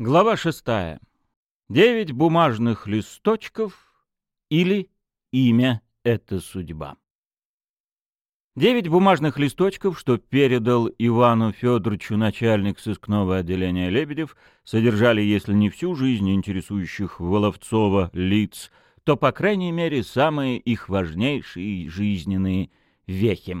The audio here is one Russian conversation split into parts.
Глава шестая. Девять бумажных листочков или имя — это судьба. Девять бумажных листочков, что передал Ивану Федоровичу начальник сыскного отделения Лебедев, содержали, если не всю жизнь интересующих Воловцова лиц, то, по крайней мере, самые их важнейшие жизненные вехи.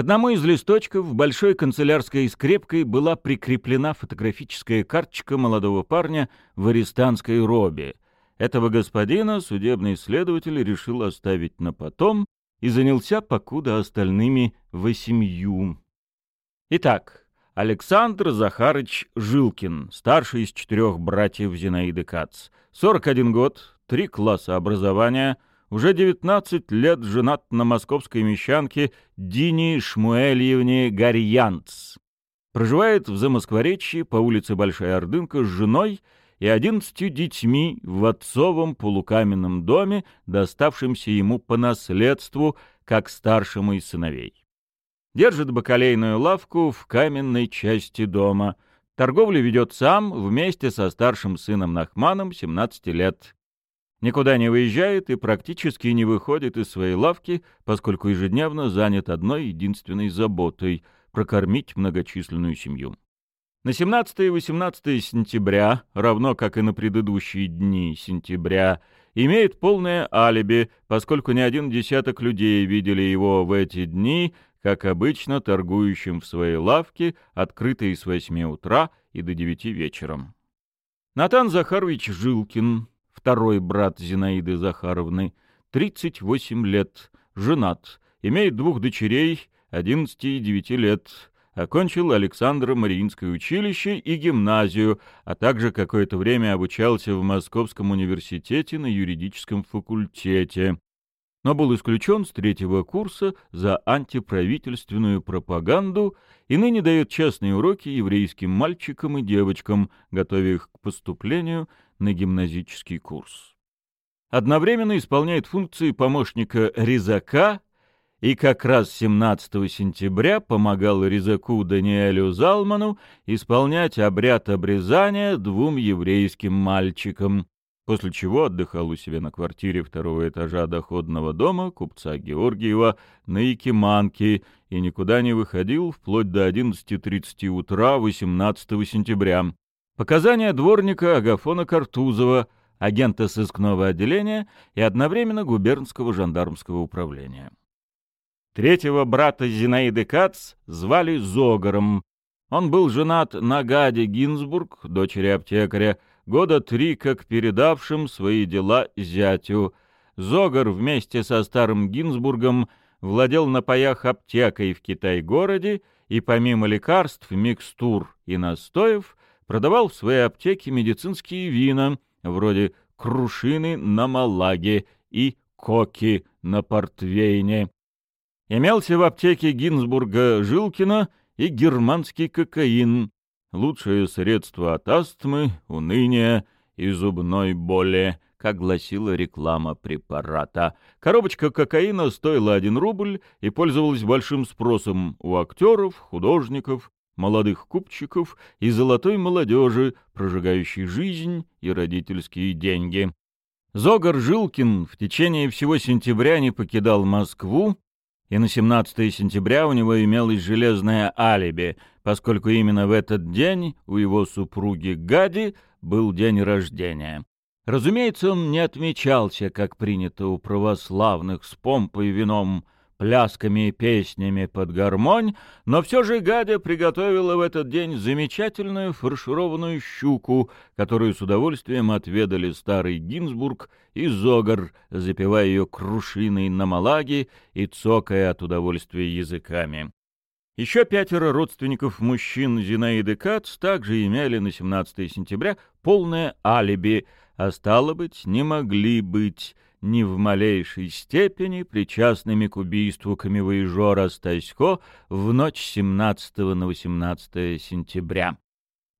К одному из листочков большой канцелярской скрепкой была прикреплена фотографическая карточка молодого парня в арестанской робе. Этого господина судебный следователь решил оставить на потом и занялся покуда остальными восемью. Итак, Александр Захарыч Жилкин, старший из четырех братьев Зинаиды Кац, 41 год, три класса образования — уже 19 лет женат на московской мещанке Дине Шмуэльевне Гарьянц. Проживает в Замоскворечье по улице Большая Ордынка с женой и одиннадцатью детьми в отцовом полукаменном доме, доставшемся ему по наследству, как старшему из сыновей. Держит бакалейную лавку в каменной части дома. Торговлю ведет сам вместе со старшим сыном Нахманом, 17 лет никуда не выезжает и практически не выходит из своей лавки, поскольку ежедневно занят одной единственной заботой — прокормить многочисленную семью. На 17 и 18 сентября, равно как и на предыдущие дни сентября, имеет полное алиби, поскольку ни один десяток людей видели его в эти дни, как обычно, торгующим в своей лавке, открытой с 8 утра и до 9 вечером. Натан Захарович Жилкин, второй брат Зинаиды Захаровны, 38 лет, женат, имеет двух дочерей, 11 и 9 лет, окончил Александро Мариинское училище и гимназию, а также какое-то время обучался в Московском университете на юридическом факультете, но был исключен с третьего курса за антиправительственную пропаганду и ныне дает частные уроки еврейским мальчикам и девочкам, готовя их к поступлению на гимназический курс. Одновременно исполняет функции помощника резака и как раз 17 сентября помогал резаку Даниэлю Залману исполнять обряд обрезания двум еврейским мальчикам, после чего отдыхал у себя на квартире второго этажа доходного дома купца Георгиева на Якиманке и никуда не выходил вплоть до 11.30 утра 18 сентября, Показания дворника Агафона Картузова, агента сыскного отделения и одновременно губернского жандармского управления. Третьего брата Зинаиды Кац звали Зогаром. Он был женат на Гаде Гинзбург, дочери аптекаря, года три как передавшим свои дела зятю. Зогар вместе со старым Гинзбургом владел на паях аптекой в Китай-городе и помимо лекарств, микстур и настоев продавал в своей аптеке медицинские вина, вроде крушины на малаге и коки на портвейне. Имелся в аптеке Гинзбурга Жилкина и германский кокаин, лучшее средство от астмы, уныния и зубной боли, как гласила реклама препарата. Коробочка кокаина стоила один рубль и пользовалась большим спросом у актеров, художников, молодых купчиков и золотой молодежи, прожигающей жизнь и родительские деньги. Зогар Жилкин в течение всего сентября не покидал Москву, и на 17 сентября у него имелось железное алиби, поскольку именно в этот день у его супруги Гади был день рождения. Разумеется, он не отмечался, как принято у православных, с помпой и вином, плясками и песнями под гармонь, но все же Гадя приготовила в этот день замечательную фаршированную щуку, которую с удовольствием отведали старый Гинзбург и Зогар, запивая ее крушиной на малаге и цокая от удовольствия языками. Еще пятеро родственников мужчин Зинаиды Кац также имели на 17 сентября полное алиби, а стало быть, не могли быть ни в малейшей степени причастными к убийству камевоежора Стасько в ночь 17 на 18 сентября.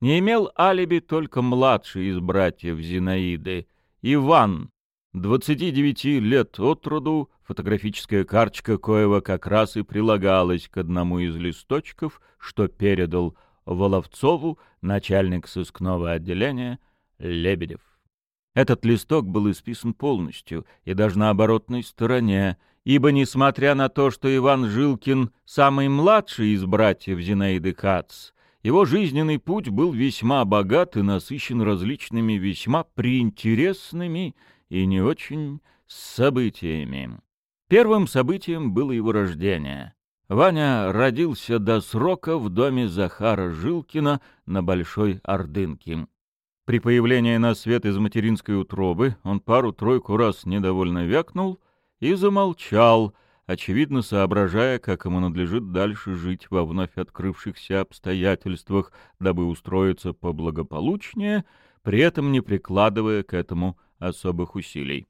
Не имел алиби только младший из братьев Зинаиды, Иван, 29 лет от роду, фотографическая карточка коего как раз и прилагалась к одному из листочков, что передал Воловцову, начальник сыскного отделения, Лебедев. Этот листок был исписан полностью, и даже на оборотной стороне, ибо, несмотря на то, что Иван Жилкин — самый младший из братьев Зинаиды Кац, его жизненный путь был весьма богат и насыщен различными весьма приинтересными и не очень событиями. Первым событием было его рождение. Ваня родился до срока в доме Захара Жилкина на Большой Ордынке. При появлении на свет из материнской утробы он пару-тройку раз недовольно вякнул и замолчал, очевидно соображая, как ему надлежит дальше жить во вновь открывшихся обстоятельствах, дабы устроиться поблагополучнее, при этом не прикладывая к этому особых усилий.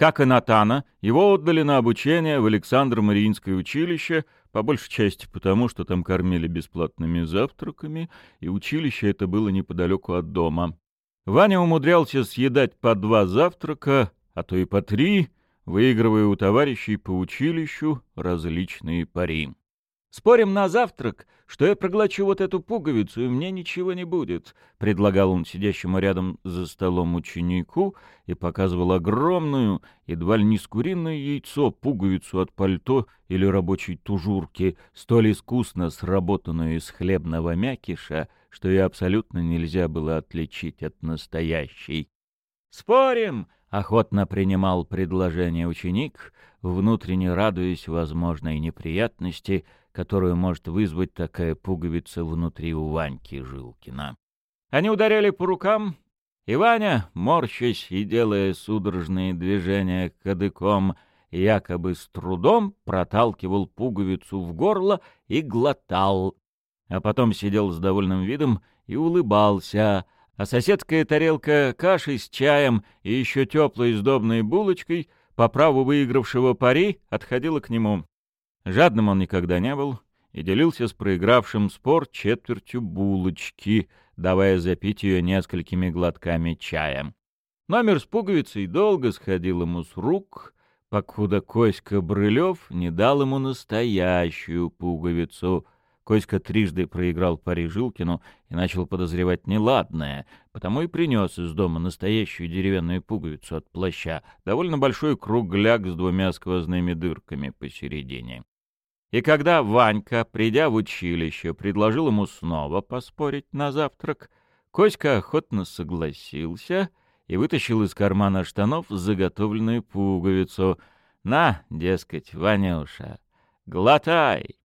Как и Натана, его отдали на обучение в Александро-Мариинское училище, по большей части потому, что там кормили бесплатными завтраками, и училище это было неподалеку от дома. Ваня умудрялся съедать по два завтрака, а то и по три, выигрывая у товарищей по училищу различные пари. «Спорим на завтрак, что я проглочу вот эту пуговицу, и мне ничего не будет», — предлагал он сидящему рядом за столом ученику и показывал огромную, едва ли не с куриное яйцо, пуговицу от пальто или рабочей тужурки, столь искусно сработанную из хлебного мякиша, что ее абсолютно нельзя было отличить от настоящей. «Спорим!» — охотно принимал предложение ученик, внутренне радуясь возможной неприятности, которую может вызвать такая пуговица внутри у Ваньки Жилкина. Они ударяли по рукам, и Ваня, морщась и делая судорожные движения кадыком, якобы с трудом проталкивал пуговицу в горло и глотал, а потом сидел с довольным видом и улыбался, а соседская тарелка каши с чаем и еще теплой сдобной булочкой по праву выигравшего пари отходила к нему. Жадным он никогда не был и делился с проигравшим спор четвертью булочки, давая запить ее несколькими глотками чая. Номер с пуговицей долго сходил ему с рук, покуда Коська Брылев не дал ему настоящую пуговицу — Коська трижды проиграл пари Жилкину и начал подозревать неладное, потому и принес из дома настоящую деревянную пуговицу от плаща, довольно большой кругляк с двумя сквозными дырками посередине. И когда Ванька, придя в училище, предложил ему снова поспорить на завтрак, Коська охотно согласился и вытащил из кармана штанов заготовленную пуговицу. «На, дескать, Ванюша, глотай!»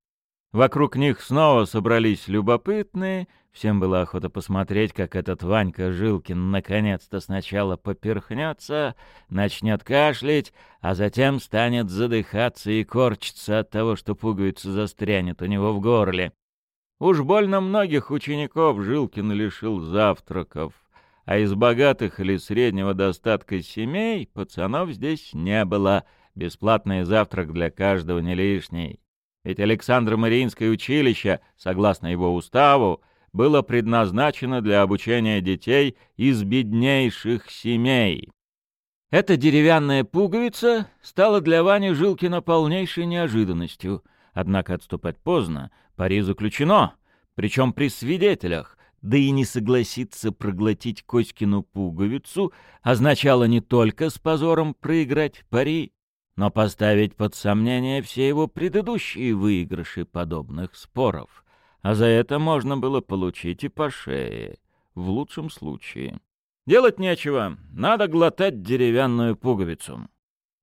Вокруг них снова собрались любопытные, всем было охота посмотреть, как этот Ванька Жилкин наконец-то сначала поперхнется, начнет кашлять, а затем станет задыхаться и корчиться от того, что пуговица застрянет у него в горле. Уж больно многих учеников Жилкин лишил завтраков, а из богатых или среднего достатка семей пацанов здесь не было. Бесплатный завтрак для каждого не лишний. Ведь Александро-Мариинское училище, согласно его уставу, было предназначено для обучения детей из беднейших семей. Эта деревянная пуговица стала для Вани Жилкина полнейшей неожиданностью. Однако отступать поздно, пари заключено, причем при свидетелях, да и не согласиться проглотить Коськину пуговицу означало не только с позором проиграть пари, но поставить под сомнение все его предыдущие выигрыши подобных споров, а за это можно было получить и по шее, в лучшем случае. Делать нечего, надо глотать деревянную пуговицу.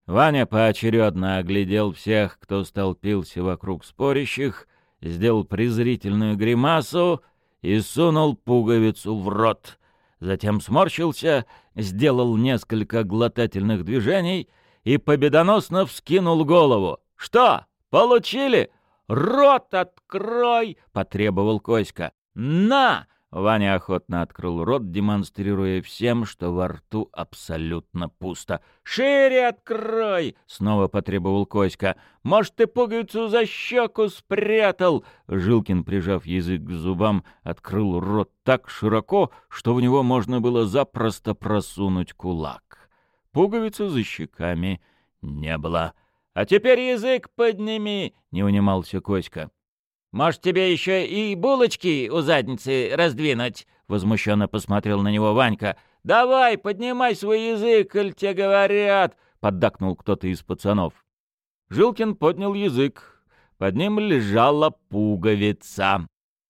Ваня поочередно оглядел всех, кто столпился вокруг спорящих, сделал презрительную гримасу и сунул пуговицу в рот. Затем сморщился, сделал несколько глотательных движений — и победоносно вскинул голову. «Что, получили?» «Рот открой!» — потребовал Коська. «На!» — Ваня охотно открыл рот, демонстрируя всем, что во рту абсолютно пусто. «Шире открой!» — снова потребовал Коська. «Может, ты пуговицу за щеку спрятал?» Жилкин, прижав язык к зубам, открыл рот так широко, что в него можно было запросто просунуть кулак. Пуговицы за щеками не было. «А теперь язык подними!» — не унимался Коська. «Может, тебе еще и булочки у задницы раздвинуть?» — возмущенно посмотрел на него Ванька. «Давай, поднимай свой язык, коль тебе говорят!» — поддакнул кто-то из пацанов. Жилкин поднял язык. Под ним лежала пуговица.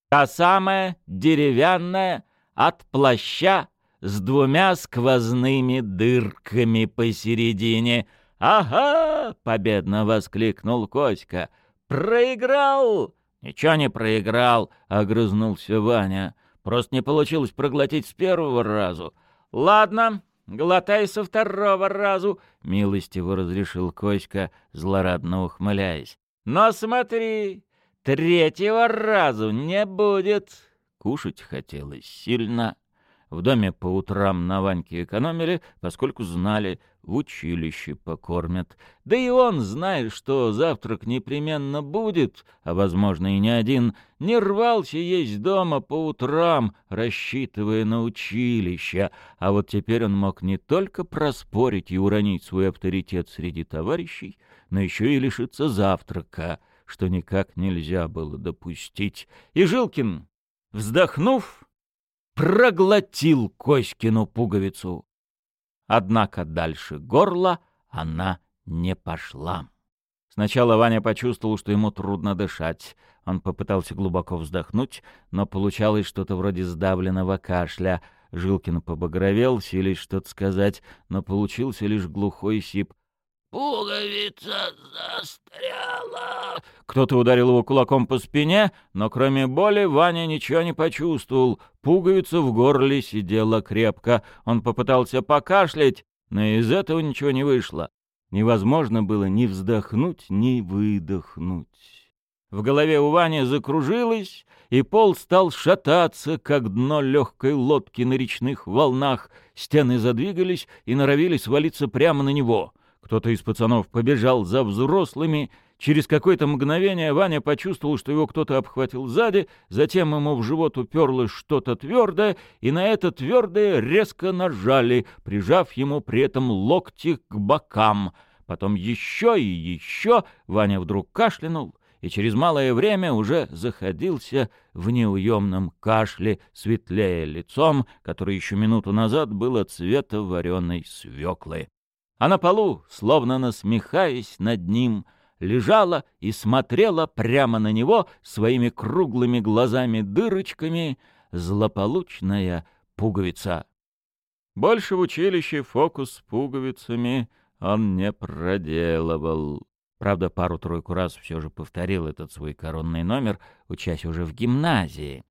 Та самая деревянная от плаща с двумя сквозными дырками посередине. «Ага!» — победно воскликнул Коська. «Проиграл!» «Ничего не проиграл!» — огрызнулся Ваня. «Просто не получилось проглотить с первого разу». «Ладно, глотай со второго разу!» — милостиво разрешил Коська, злорадно ухмыляясь. «Но смотри, третьего разу не будет!» Кушать хотелось сильно. В доме по утрам на Ваньке экономили, поскольку знали, в училище покормят. Да и он, зная, что завтрак непременно будет, а, возможно, и не один, не рвался есть дома по утрам, рассчитывая на училище. А вот теперь он мог не только проспорить и уронить свой авторитет среди товарищей, но еще и лишиться завтрака, что никак нельзя было допустить. И Жилкин, вздохнув, проглотил Коськину пуговицу. Однако дальше горла она не пошла. Сначала Ваня почувствовал, что ему трудно дышать. Он попытался глубоко вздохнуть, но получалось что-то вроде сдавленного кашля. Жилкин побагровел, силясь что-то сказать, но получился лишь глухой сип. «Пуговица застряла!» Кто-то ударил его кулаком по спине, но кроме боли Ваня ничего не почувствовал. Пуговица в горле сидела крепко. Он попытался покашлять, но из этого ничего не вышло. Невозможно было ни вздохнуть, ни выдохнуть. В голове у Вани закружилось, и пол стал шататься, как дно легкой лодки на речных волнах. Стены задвигались и норовили свалиться прямо на него — кто-то из пацанов побежал за взрослыми. Через какое-то мгновение Ваня почувствовал, что его кто-то обхватил сзади, затем ему в живот уперлось что-то твердое, и на это твердое резко нажали, прижав ему при этом локти к бокам. Потом еще и еще Ваня вдруг кашлянул, и через малое время уже заходился в неуемном кашле, светлее лицом, которое еще минуту назад было цвета вареной свеклы а на полу, словно насмехаясь над ним, лежала и смотрела прямо на него своими круглыми глазами-дырочками злополучная пуговица. Больше в училище фокус с пуговицами он не проделывал. Правда, пару-тройку раз все же повторил этот свой коронный номер, учась уже в гимназии.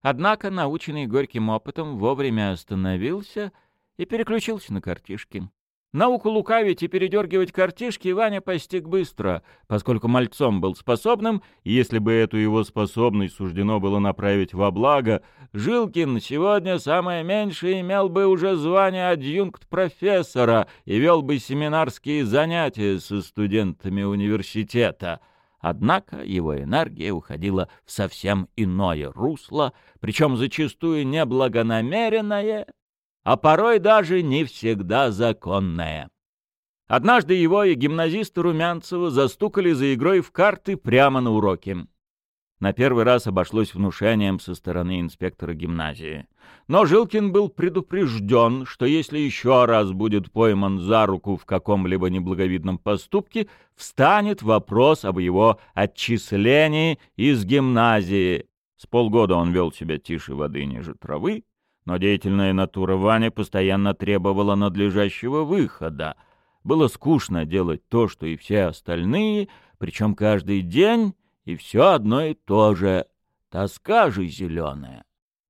Однако, наученный горьким опытом, вовремя остановился и переключился на картишки. Науку лукавить и передергивать картишки Ваня постиг быстро, поскольку мальцом был способным, и если бы эту его способность суждено было направить во благо, Жилкин сегодня самое меньшее имел бы уже звание адъюнкт профессора и вел бы семинарские занятия со студентами университета. Однако его энергия уходила в совсем иное русло, причем зачастую неблагонамеренное а порой даже не всегда законная. Однажды его и гимназиста Румянцева застукали за игрой в карты прямо на уроке. На первый раз обошлось внушением со стороны инспектора гимназии. Но Жилкин был предупрежден, что если еще раз будет пойман за руку в каком-либо неблаговидном поступке, встанет вопрос об его отчислении из гимназии. С полгода он вел себя тише воды ниже травы, но деятельная натура Вани постоянно требовала надлежащего выхода. Было скучно делать то, что и все остальные, причем каждый день, и все одно и то же. Тоска же зеленая.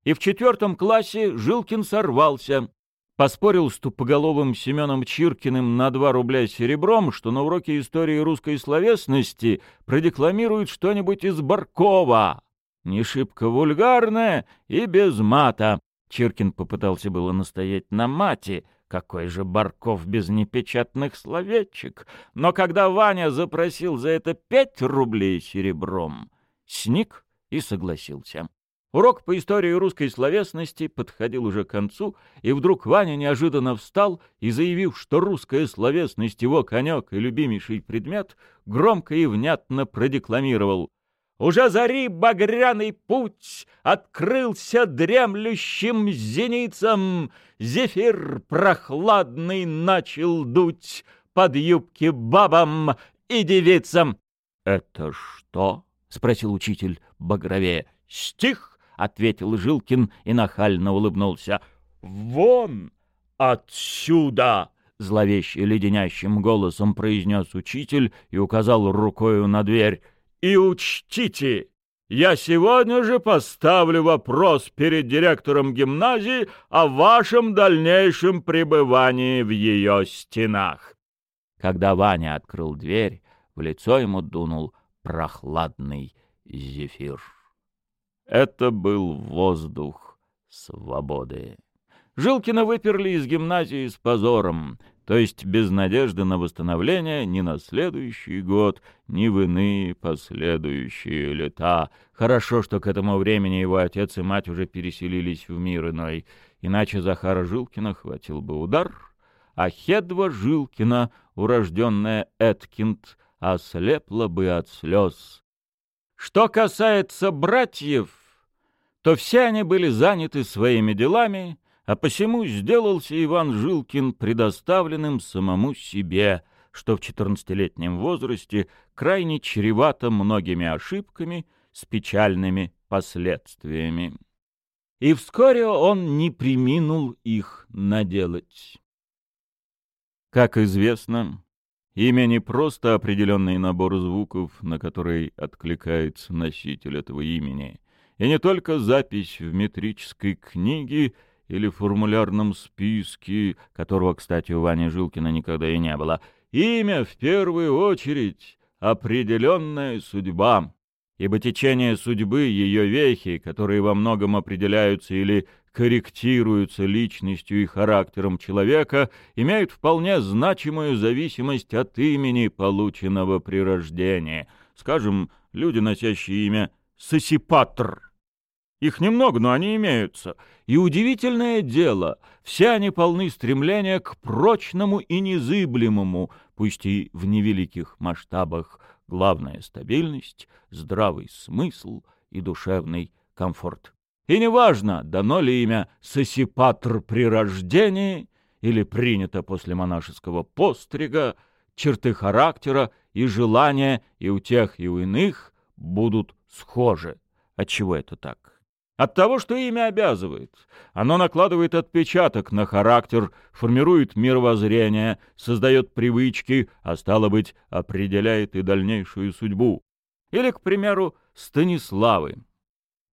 И в четвертом классе Жилкин сорвался. Поспорил с тупоголовым Семеном Чиркиным на два рубля серебром, что на уроке истории русской словесности продекламирует что-нибудь из Баркова. Не шибко вульгарное и без мата. Чиркин попытался было настоять на мате, какой же Барков без непечатных словечек. Но когда Ваня запросил за это пять рублей серебром, сник и согласился. Урок по истории русской словесности подходил уже к концу, и вдруг Ваня неожиданно встал и, заявив, что русская словесность его конек и любимейший предмет, громко и внятно продекламировал Уже зари багряный путь Открылся дремлющим зеницам, Зефир прохладный начал дуть Под юбки бабам и девицам. — Это что? — спросил учитель багровее. — Стих, — ответил Жилкин и нахально улыбнулся. — Вон отсюда! — зловеще леденящим голосом произнес учитель и указал рукою на дверь. «И учтите, я сегодня же поставлю вопрос перед директором гимназии о вашем дальнейшем пребывании в ее стенах». Когда Ваня открыл дверь, в лицо ему дунул прохладный зефир. Это был воздух свободы. Жилкина выперли из гимназии с позором, то есть без надежды на восстановление ни на следующий год, ни в иные последующие лета. Хорошо, что к этому времени его отец и мать уже переселились в мир иной, иначе Захара Жилкина хватил бы удар, а Хедва Жилкина, урожденная Эткинд, ослепла бы от слез. Что касается братьев, то все они были заняты своими делами, а посему сделался Иван Жилкин предоставленным самому себе, что в четырнадцатилетнем возрасте крайне чревато многими ошибками с печальными последствиями. И вскоре он не приминул их наделать. Как известно, имя не просто определенный набор звуков, на который откликается носитель этого имени, и не только запись в метрической книге — или формулярном списке, которого, кстати, у Вани Жилкина никогда и не было. Имя, в первую очередь, определенная судьба, ибо течение судьбы, ее вехи, которые во многом определяются или корректируются личностью и характером человека, имеют вполне значимую зависимость от имени, полученного при рождении. Скажем, люди, носящие имя Сосипатр — их немного, но они имеются. И удивительное дело, все они полны стремления к прочному и незыблемому, пусть и в невеликих масштабах, главная стабильность, здравый смысл и душевный комфорт. И неважно, дано ли имя Сосипатр при рождении или принято после монашеского пострига, черты характера и желания и у тех, и у иных будут схожи. Отчего это так? От того, что имя обязывает. Оно накладывает отпечаток на характер, формирует мировоззрение, создает привычки, а стало быть, определяет и дальнейшую судьбу. Или, к примеру, Станиславы.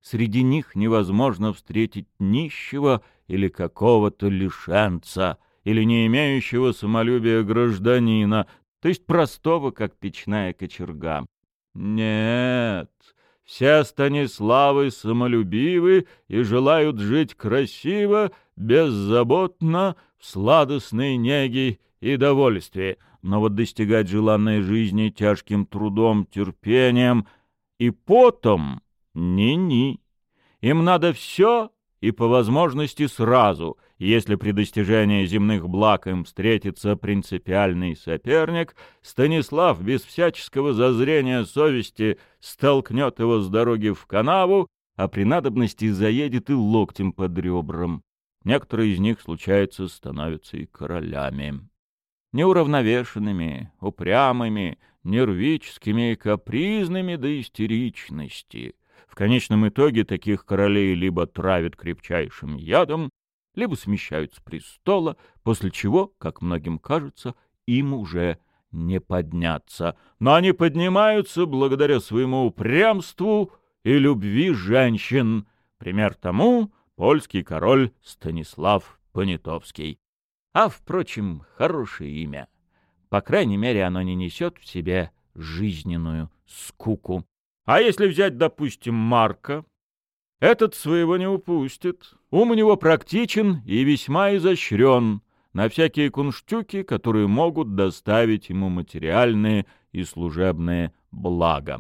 Среди них невозможно встретить нищего или какого-то лишенца, или не имеющего самолюбия гражданина, то есть простого, как печная кочерга. Нет, все Станиславы самолюбивы и желают жить красиво, беззаботно, в сладостной неге и довольстве. Но вот достигать желанной жизни тяжким трудом, терпением и потом — ни-ни. Им надо все и по возможности сразу, если при достижении земных благ им встретится принципиальный соперник, Станислав без всяческого зазрения совести столкнет его с дороги в канаву, а при надобности заедет и локтем под ребром. Некоторые из них, случается, становятся и королями. Неуравновешенными, упрямыми, нервическими и капризными до истеричности. В конечном итоге таких королей либо травят крепчайшим ядом, либо смещают с престола, после чего, как многим кажется, им уже не подняться. Но они поднимаются благодаря своему упрямству и любви женщин. Пример тому — польский король Станислав Понятовский. А, впрочем, хорошее имя. По крайней мере, оно не несет в себе жизненную скуку. А если взять, допустим, Марка, этот своего не упустит. Ум у него практичен и весьма изощрен на всякие кунштюки, которые могут доставить ему материальные и служебные блага.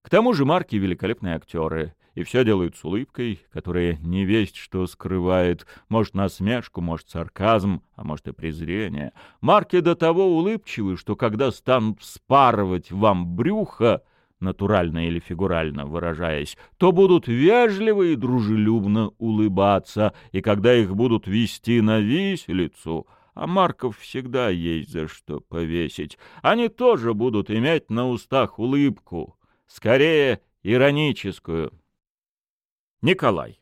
К тому же марки — великолепные актеры, и все делают с улыбкой, которая не весть что скрывает, может, насмешку, может, сарказм, а может, и презрение. Марки до того улыбчивы, что когда станут вспарывать вам брюхо, натурально или фигурально выражаясь, то будут вежливо и дружелюбно улыбаться, и когда их будут вести на виселицу, а Марков всегда есть за что повесить, они тоже будут иметь на устах улыбку, скорее ироническую. Николай.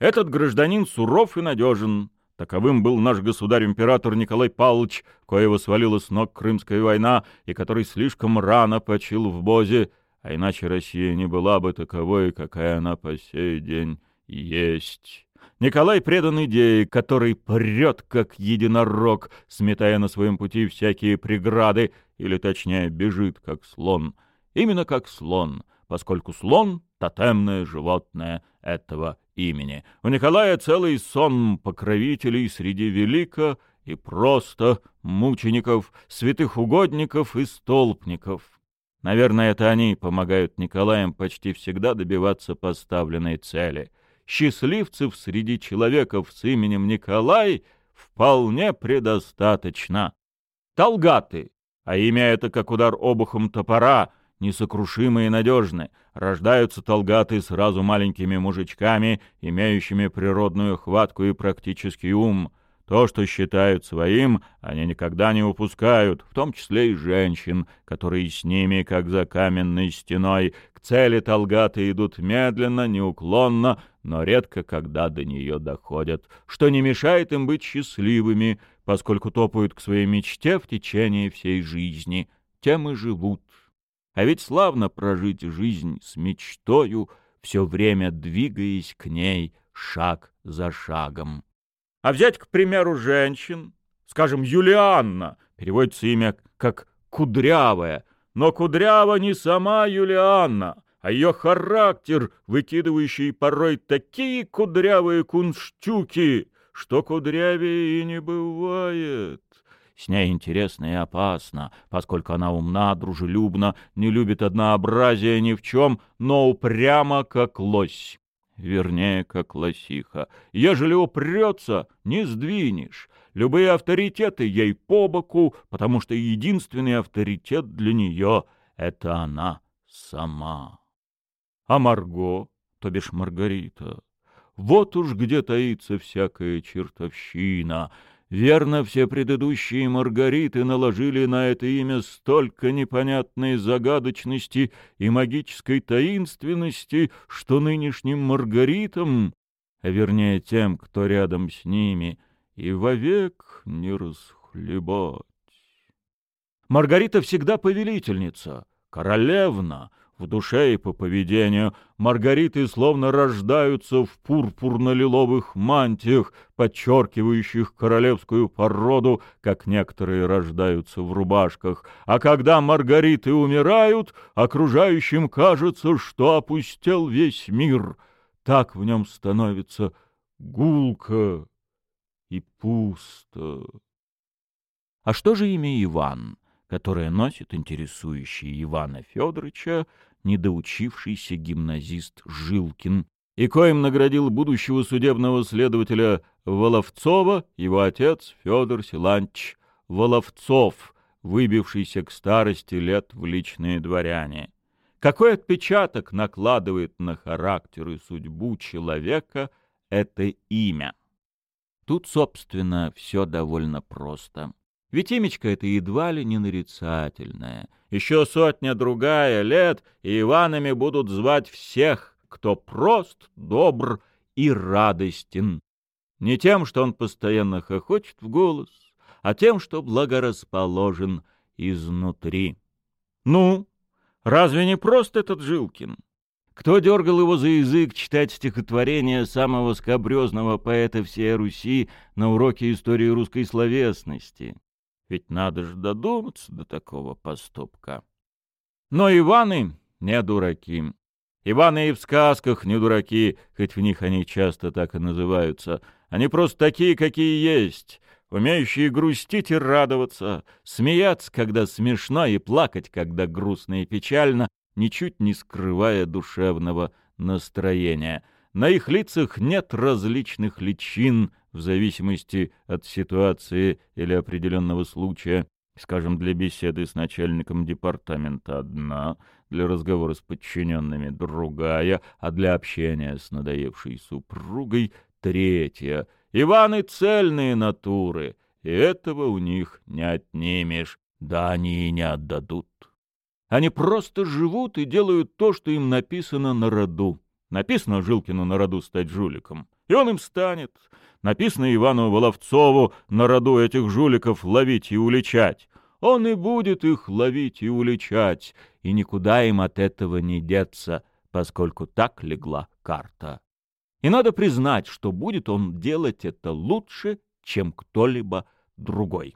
Этот гражданин суров и надежен. Таковым был наш государь-император Николай Павлович, коего свалила с ног Крымская война, и который слишком рано почил в Бозе, а иначе Россия не была бы таковой, какая она по сей день есть. Николай предан идее, который прет, как единорог, сметая на своем пути всякие преграды, или, точнее, бежит, как слон. Именно как слон, поскольку слон — тотемное животное этого имени. У Николая целый сон покровителей среди велика и просто мучеников, святых угодников и столпников. Наверное, это они помогают Николаям почти всегда добиваться поставленной цели. Счастливцев среди человеков с именем Николай вполне предостаточно. Талгаты, а имя это как удар обухом топора — несокрушимы и надежны. Рождаются толгаты сразу маленькими мужичками, имеющими природную хватку и практический ум. То, что считают своим, они никогда не упускают, в том числе и женщин, которые с ними, как за каменной стеной. К цели толгаты идут медленно, неуклонно, но редко когда до нее доходят, что не мешает им быть счастливыми, поскольку топают к своей мечте в течение всей жизни. Тем и живут. А ведь славно прожить жизнь с мечтою, все время двигаясь к ней шаг за шагом. А взять, к примеру, женщин, скажем, Юлианна, переводится имя как «кудрявая», но кудрява не сама Юлианна, а ее характер, выкидывающий порой такие кудрявые кунштюки, что кудрявее и не бывает. С ней интересно и опасно, поскольку она умна, дружелюбна, не любит однообразия ни в чем, но упрямо, как лось. Вернее, как лосиха. Ежели упрется, не сдвинешь. Любые авторитеты ей по боку, потому что единственный авторитет для нее — это она сама. А Марго, то бишь Маргарита, вот уж где таится всякая чертовщина — Верно, все предыдущие Маргариты наложили на это имя столько непонятной загадочности и магической таинственности, что нынешним Маргаритам, а вернее тем, кто рядом с ними, и вовек не расхлебать. Маргарита всегда повелительница, королевна — в душе и по поведению маргариты словно рождаются в пурпурно-лиловых мантиях, подчеркивающих королевскую породу, как некоторые рождаются в рубашках. А когда маргариты умирают, окружающим кажется, что опустел весь мир. Так в нем становится гулко и пусто. А что же имя Иван? Которое носит интересующий Ивана Федоровича недоучившийся гимназист Жилкин, и коим наградил будущего судебного следователя Воловцова его отец Федор Силанч Воловцов, выбившийся к старости лет в личные дворяне. Какой отпечаток накладывает на характер и судьбу человека это имя? Тут, собственно, все довольно просто. Ведь имечко это едва ли не нарицательное. Еще сотня-другая лет, и Иванами будут звать всех, кто прост, добр и радостен. Не тем, что он постоянно хохочет в голос, а тем, что благорасположен изнутри. Ну, разве не прост этот Жилкин? Кто дергал его за язык читать стихотворения самого скобрезного поэта всей Руси на уроке истории русской словесности? Ведь надо же додуматься до такого поступка. Но Иваны не дураки. Иваны и в сказках не дураки, хоть в них они часто так и называются. Они просто такие, какие есть, умеющие грустить и радоваться, смеяться, когда смешно, и плакать, когда грустно и печально, ничуть не скрывая душевного настроения. На их лицах нет различных личин, в зависимости от ситуации или определенного случая. Скажем, для беседы с начальником департамента одна, для разговора с подчиненными другая, а для общения с надоевшей супругой третья. Иваны цельные натуры, и этого у них не отнимешь, да они и не отдадут. Они просто живут и делают то, что им написано на роду. Написано Жилкину на роду стать жуликом, и он им станет. Написано Ивану Воловцову на роду этих жуликов ловить и уличать. Он и будет их ловить и уличать, и никуда им от этого не деться, поскольку так легла карта. И надо признать, что будет он делать это лучше, чем кто-либо другой.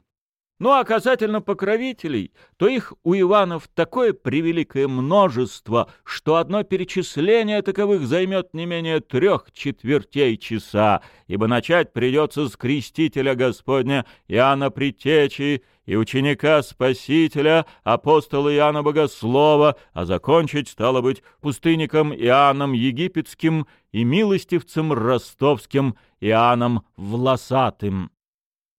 Ну а касательно покровителей, то их у Иванов такое превеликое множество, что одно перечисление таковых займет не менее трех четвертей часа, ибо начать придется с крестителя Господня Иоанна Притечи и ученика Спасителя, апостола Иоанна Богослова, а закончить, стало быть, пустынником Иоанном Египетским и милостивцем ростовским Иоанном Власатым.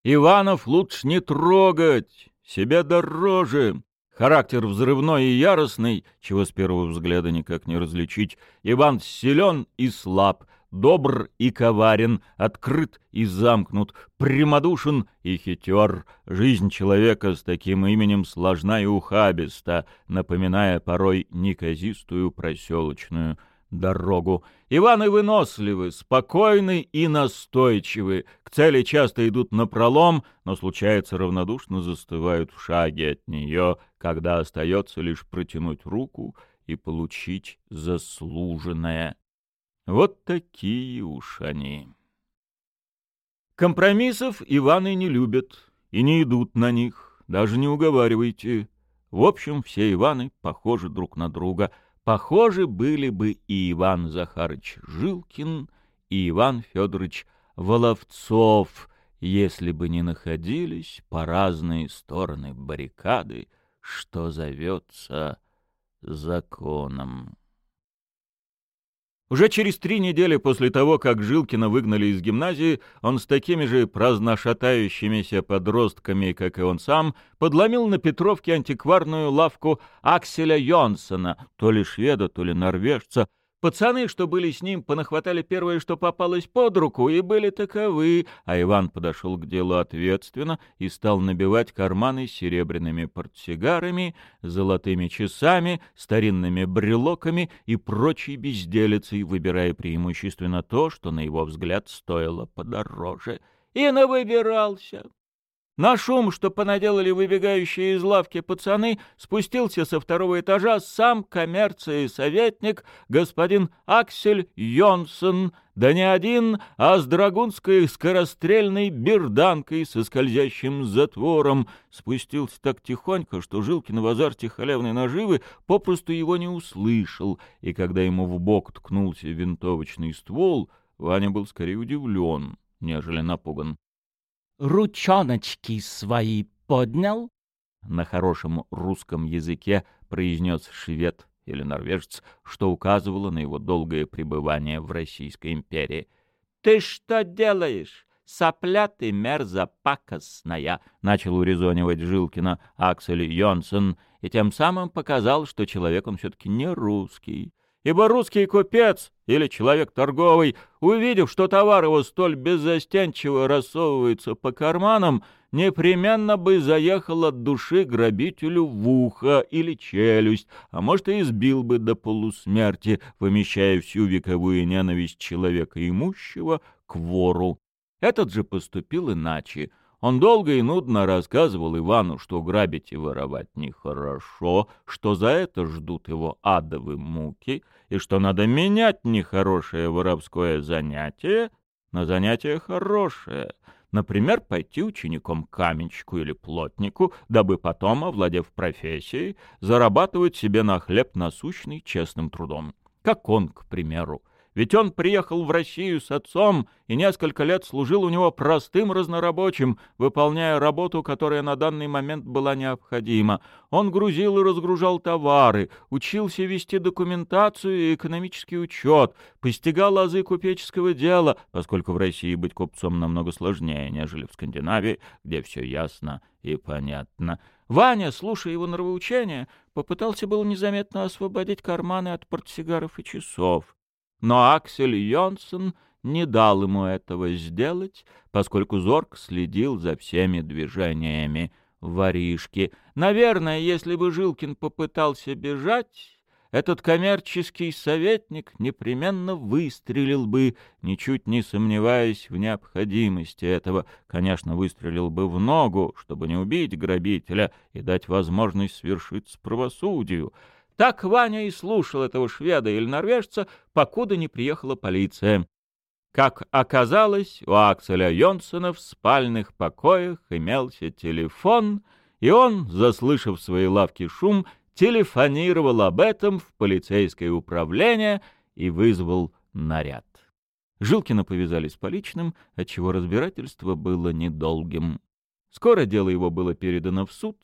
Иванов лучше не трогать, себе дороже. Характер взрывной и яростный, чего с первого взгляда никак не различить. Иван силен и слаб, добр и коварен, открыт и замкнут, прямодушен и хитер. Жизнь человека с таким именем сложна и ухабиста, напоминая порой неказистую проселочную дорогу. Иваны выносливы, спокойны и настойчивы. К цели часто идут напролом, но, случается, равнодушно застывают в шаге от нее, когда остается лишь протянуть руку и получить заслуженное. Вот такие уж они. Компромиссов Иваны не любят и не идут на них, даже не уговаривайте. В общем, все Иваны похожи друг на друга — Похожи были бы и Иван Захарыч Жилкин, и Иван Федорович Воловцов, если бы не находились по разные стороны баррикады, что зовется законом. Уже через три недели после того, как Жилкина выгнали из гимназии, он с такими же праздношатающимися подростками, как и он сам, подломил на Петровке антикварную лавку Акселя Йонсона, то ли шведа, то ли норвежца, Пацаны, что были с ним, понахватали первое, что попалось под руку, и были таковы, а Иван подошел к делу ответственно и стал набивать карманы серебряными портсигарами, золотыми часами, старинными брелоками и прочей безделицей, выбирая преимущественно то, что, на его взгляд, стоило подороже. И навыбирался. На шум, что понаделали выбегающие из лавки пацаны, спустился со второго этажа сам коммерции советник господин Аксель Йонсон, да не один, а с драгунской скорострельной берданкой со скользящим затвором. Спустился так тихонько, что Жилкин в азарте халявной наживы попросту его не услышал, и когда ему в бок ткнулся винтовочный ствол, Ваня был скорее удивлен, нежели напуган ручоночки свои поднял?» На хорошем русском языке произнес швед или норвежец, что указывало на его долгое пребывание в Российской империи. «Ты что делаешь? Сопля ты мерзопакостная!» — начал урезонивать Жилкина Аксель Йонсен, и тем самым показал, что человек он все-таки не русский ибо русский купец или человек торговый, увидев, что товар его столь беззастенчиво рассовывается по карманам, непременно бы заехал от души грабителю в ухо или челюсть, а может и избил бы до полусмерти, вымещая всю вековую ненависть человека имущего к вору. Этот же поступил иначе. Он долго и нудно рассказывал Ивану, что грабить и воровать нехорошо, что за это ждут его адовые муки, и что надо менять нехорошее воровское занятие на занятие хорошее, например, пойти учеником каменщику или плотнику, дабы потом, овладев профессией, зарабатывать себе на хлеб насущный честным трудом, как он, к примеру. Ведь он приехал в Россию с отцом и несколько лет служил у него простым разнорабочим, выполняя работу, которая на данный момент была необходима. Он грузил и разгружал товары, учился вести документацию и экономический учет, постигал азы купеческого дела, поскольку в России быть купцом намного сложнее, нежели в Скандинавии, где все ясно и понятно. Ваня, слушая его нравоучения, попытался было незаметно освободить карманы от портсигаров и часов. Но Аксель Йонсон не дал ему этого сделать, поскольку зорк следил за всеми движениями воришки. Наверное, если бы Жилкин попытался бежать, этот коммерческий советник непременно выстрелил бы, ничуть не сомневаясь в необходимости этого. Конечно, выстрелил бы в ногу, чтобы не убить грабителя и дать возможность свершиться правосудию. Так Ваня и слушал этого шведа или норвежца, покуда не приехала полиция. Как оказалось, у Акселя Йонсона в спальных покоях имелся телефон, и он, заслышав в своей лавке шум, телефонировал об этом в полицейское управление и вызвал наряд. Жилкина повязали с поличным, отчего разбирательство было недолгим. Скоро дело его было передано в суд,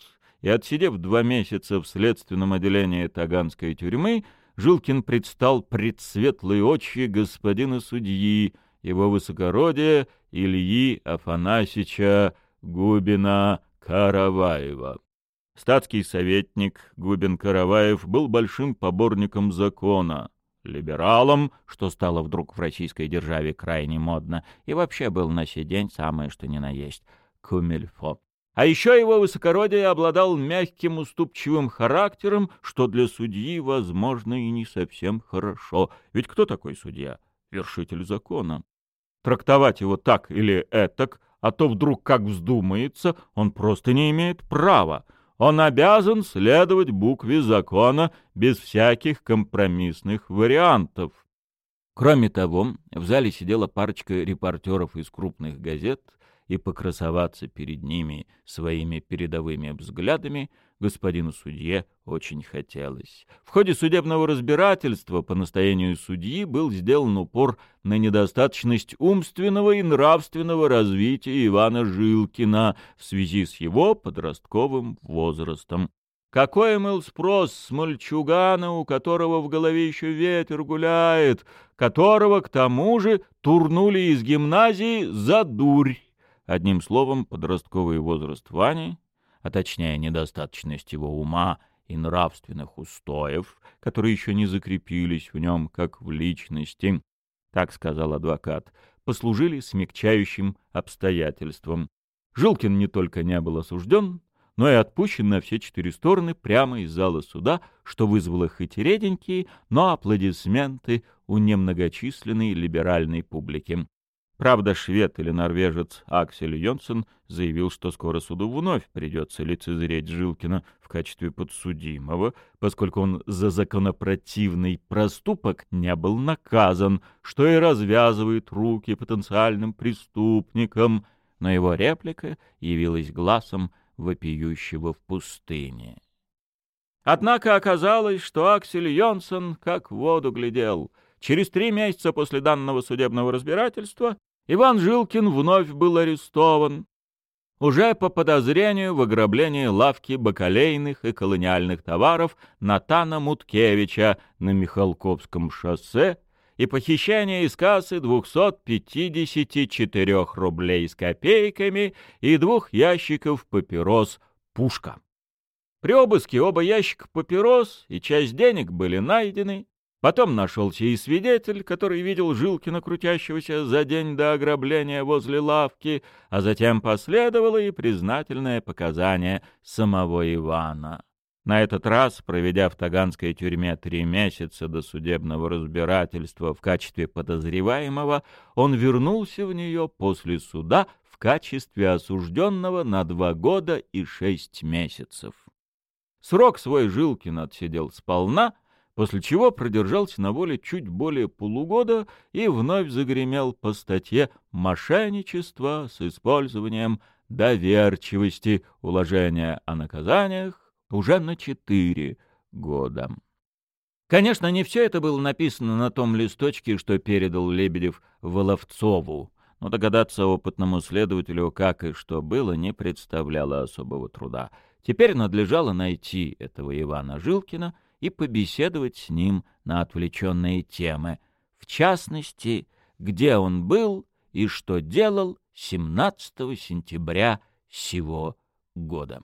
и, отсидев два месяца в следственном отделении Таганской тюрьмы, Жилкин предстал пред светлые очи господина судьи, его высокородия Ильи Афанасича Губина Караваева. Статский советник Губин Караваев был большим поборником закона, либералом, что стало вдруг в российской державе крайне модно, и вообще был на сей день самое что ни на есть — кумельфо. А еще его высокородие обладал мягким уступчивым характером, что для судьи, возможно, и не совсем хорошо. Ведь кто такой судья? Вершитель закона. Трактовать его так или этак, а то вдруг как вздумается, он просто не имеет права. Он обязан следовать букве закона без всяких компромиссных вариантов. Кроме того, в зале сидела парочка репортеров из крупных газет — и покрасоваться перед ними своими передовыми взглядами господину судье очень хотелось. В ходе судебного разбирательства по настоянию судьи был сделан упор на недостаточность умственного и нравственного развития Ивана Жилкина в связи с его подростковым возрастом. Какой, мыл, спрос с мальчугана, у которого в голове еще ветер гуляет, которого, к тому же, турнули из гимназии за дурь? Одним словом, подростковый возраст Вани, а точнее недостаточность его ума и нравственных устоев, которые еще не закрепились в нем как в личности, так сказал адвокат, послужили смягчающим обстоятельством. Жилкин не только не был осужден, но и отпущен на все четыре стороны прямо из зала суда, что вызвало хоть и реденькие, но аплодисменты у немногочисленной либеральной публики. Правда, швед или норвежец Аксель Йонсен заявил, что скоро суду вновь придется лицезреть Жилкина в качестве подсудимого, поскольку он за законопротивный проступок не был наказан, что и развязывает руки потенциальным преступникам, но его реплика явилась глазом вопиющего в пустыне. Однако оказалось, что Аксель Йонсон как в воду глядел — Через три месяца после данного судебного разбирательства Иван Жилкин вновь был арестован, уже по подозрению в ограблении лавки бакалейных и колониальных товаров Натана Муткевича на Михалковском шоссе и похищение из кассы 254 рублей с копейками и двух ящиков папирос «Пушка». При обыске оба ящика папирос и часть денег были найдены, Потом нашелся и свидетель, который видел Жилкина, крутящегося за день до ограбления возле лавки, а затем последовало и признательное показание самого Ивана. На этот раз, проведя в Таганской тюрьме три месяца до судебного разбирательства в качестве подозреваемого, он вернулся в нее после суда в качестве осужденного на два года и шесть месяцев. Срок свой Жилкин отсидел сполна — после чего продержался на воле чуть более полугода и вновь загремел по статье «Мошенничество с использованием доверчивости, уложения о наказаниях» уже на четыре года. Конечно, не все это было написано на том листочке, что передал Лебедев Воловцову, но догадаться опытному следователю, как и что было, не представляло особого труда. Теперь надлежало найти этого Ивана Жилкина и побеседовать с ним на отвлеченные темы, в частности, где он был и что делал 17 сентября сего года.